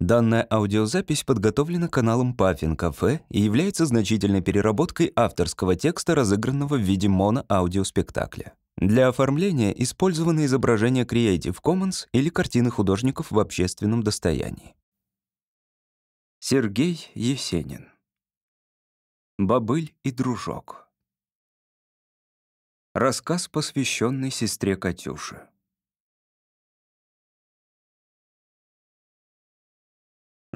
Данная аудиозапись подготовлена каналом Puffin Cafe и является значительной переработкой авторского текста, разыгранного в виде моноаудиоспектакля. Для оформления использованы изображения Creative Commons или картины художников в общественном достоянии. Сергей Есенин Бабыль и дружок» Рассказ, посвященный сестре Катюше.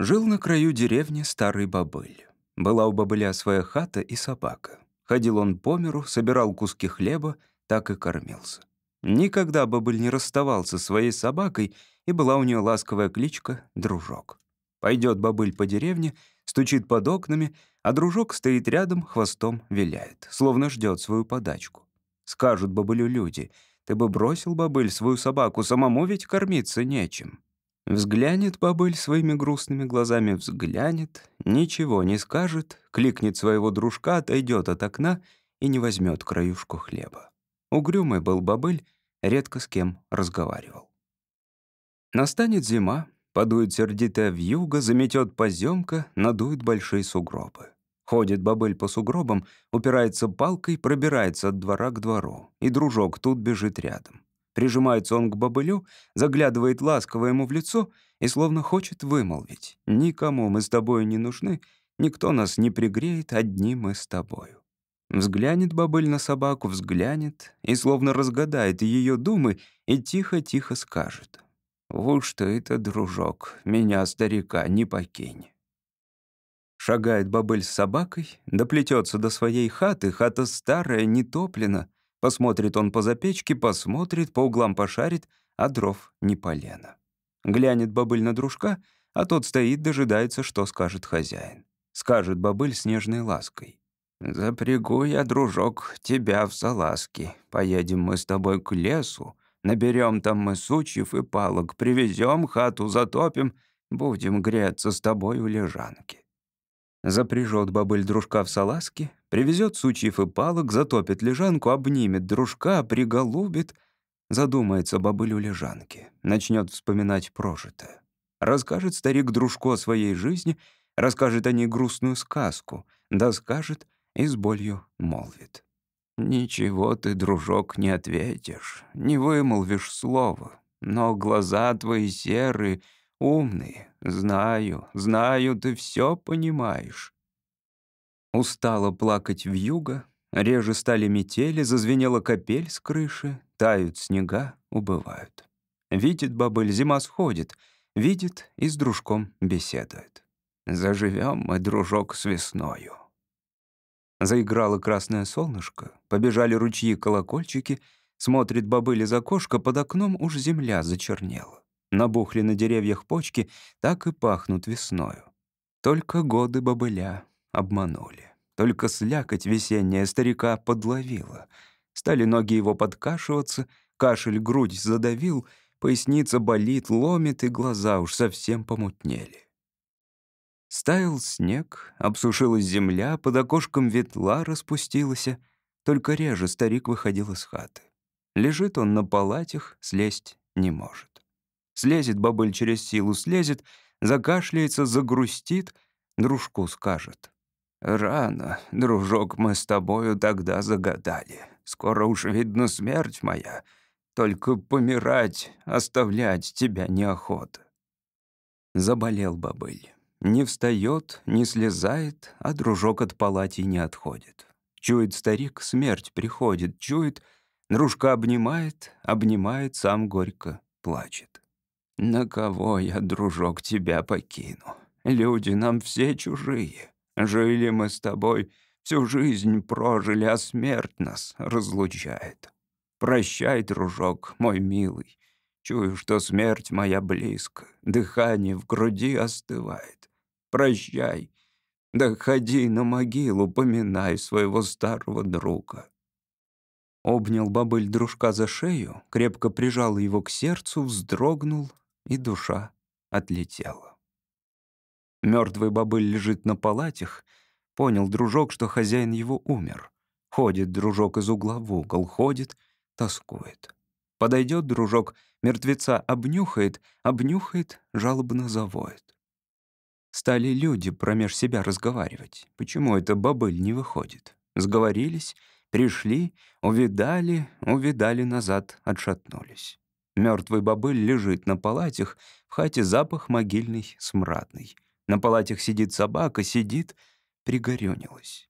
Жил на краю деревни старый бобыль. Была у бобыля своя хата и собака. Ходил он по миру, собирал куски хлеба, так и кормился. Никогда бобыль не расставался со своей собакой, и была у нее ласковая кличка «Дружок». Пойдет бобыль по деревне, стучит под окнами, а дружок стоит рядом, хвостом виляет, словно ждет свою подачку. Скажут бобылю люди, «Ты бы бросил, бобыль, свою собаку, самому ведь кормиться нечем». Взглянет бабыль своими грустными глазами, взглянет, ничего не скажет, кликнет своего дружка, отойдет от окна и не возьмет краюшку хлеба. Угрюмый был бабыль, редко с кем разговаривал. Настанет зима, подует сердитая вьюга, заметет поземка, надует большие сугробы. Ходит бабыль по сугробам, упирается палкой, пробирается от двора к двору, и дружок тут бежит рядом. Прижимается он к бобылю, заглядывает ласково ему в лицо и словно хочет вымолвить. «Никому мы с тобою не нужны, никто нас не пригреет, одни мы с тобою». Взглянет бобыль на собаку, взглянет и словно разгадает ее думы и тихо-тихо скажет. «Вот что это, дружок, меня, старика, не покинь». Шагает бобыль с собакой, доплетется до своей хаты, хата старая, не топлена — Посмотрит он по запечке, посмотрит, по углам пошарит, а дров не полено. Глянет бобыль на дружка, а тот стоит, дожидается, что скажет хозяин. Скажет бобыль с нежной лаской. «Запрягу я, дружок, тебя в салазки. Поедем мы с тобой к лесу, наберем там мы сучьев и палок, привезем хату, затопим, будем греться с тобой у лежанки». Запряжет бабыль дружка в салазке, привезет сучьев и палок, затопит лежанку, обнимет дружка, приголубит. Задумается бабыль у лежанки, начнет вспоминать прожитое. Расскажет старик дружку о своей жизни, расскажет о ней грустную сказку, да скажет и с болью молвит. «Ничего ты, дружок, не ответишь, не вымолвишь слова, но глаза твои серые — умные. Знаю, знаю, ты все понимаешь». Устала плакать в юго. реже стали метели, зазвенела капель с крыши, тают снега, убывают. Видит бабыль, зима сходит, видит и с дружком беседует. «Заживем мы, дружок, с весною». Заиграло красное солнышко, побежали ручьи-колокольчики, смотрит бобыль из окошка, под окном уж земля зачернела. Набухли на деревьях почки, так и пахнут весною. Только годы бобыля обманули. Только слякоть весенняя старика подловила. Стали ноги его подкашиваться, кашель грудь задавил, поясница болит, ломит, и глаза уж совсем помутнели. Стаял снег, обсушилась земля, под окошком ветла распустилась, только реже старик выходил из хаты. Лежит он на палатях, слезть не может. Слезет бабыль через силу, слезет, закашляется, загрустит, дружку скажет. «Рано, дружок, мы с тобою тогда загадали. Скоро уж, видно, смерть моя. Только помирать, оставлять тебя неохота». Заболел бабыль. Не встает, не слезает, а дружок от палати не отходит. Чует старик, смерть приходит, чует, дружка обнимает, обнимает, сам горько плачет. На кого я, дружок, тебя покину? Люди нам все чужие. Жили мы с тобой, всю жизнь прожили, а смерть нас разлучает. Прощай, дружок, мой милый. Чую, что смерть моя близко, дыхание в груди остывает. Прощай, да ходи на могилу, поминай своего старого друга». Обнял бабыль дружка за шею, крепко прижал его к сердцу, вздрогнул, и душа отлетела. Мертвый бобыль лежит на палатях. Понял дружок, что хозяин его умер. Ходит дружок из угла в угол, ходит, тоскует. Подойдет дружок, мертвеца обнюхает, обнюхает, жалобно завоет. Стали люди промеж себя разговаривать. Почему это бобыль не выходит? Сговорились, пришли, увидали, увидали назад, отшатнулись. Мертвый бобыль лежит на палатях, в хате запах могильный, смрадный. На палатях сидит собака, сидит, пригорюнилась.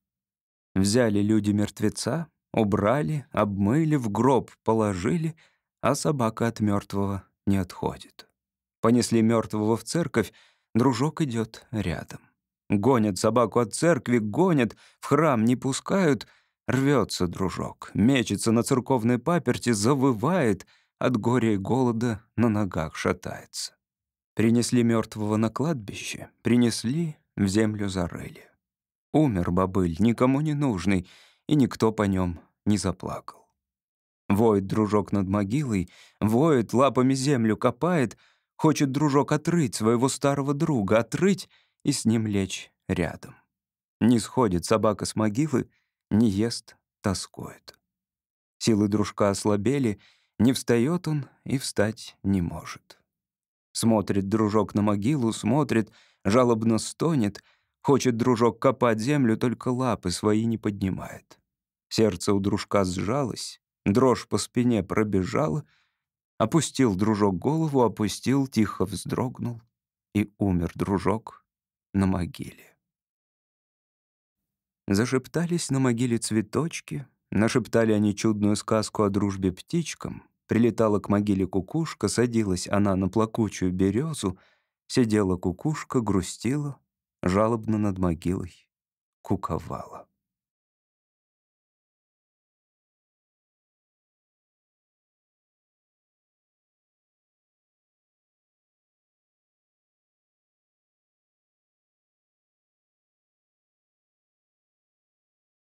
Взяли люди мертвеца, убрали, обмыли, в гроб положили, а собака от мертвого не отходит. Понесли мертвого в церковь, дружок идет рядом. Гонят собаку от церкви, гонят, в храм не пускают. Рвется дружок, мечется на церковной паперти, завывает — от горя и голода на ногах шатается. Принесли мертвого на кладбище, принесли, в землю зарыли. Умер бобыль, никому не нужный, и никто по нем не заплакал. Воет дружок над могилой, воет, лапами землю копает, хочет дружок отрыть своего старого друга, отрыть и с ним лечь рядом. Не сходит собака с могилы, не ест, тоскует. Силы дружка ослабели — не встает он и встать не может. Смотрит дружок на могилу, смотрит, жалобно стонет. Хочет дружок копать землю, только лапы свои не поднимает. Сердце у дружка сжалось, дрожь по спине пробежала. Опустил дружок голову, опустил, тихо вздрогнул. И умер дружок на могиле. Зашептались на могиле цветочки, нашептали они чудную сказку о дружбе птичкам — Прилетала к могиле кукушка, садилась она на плакучую березу, сидела кукушка, грустила, жалобно над могилой куковала.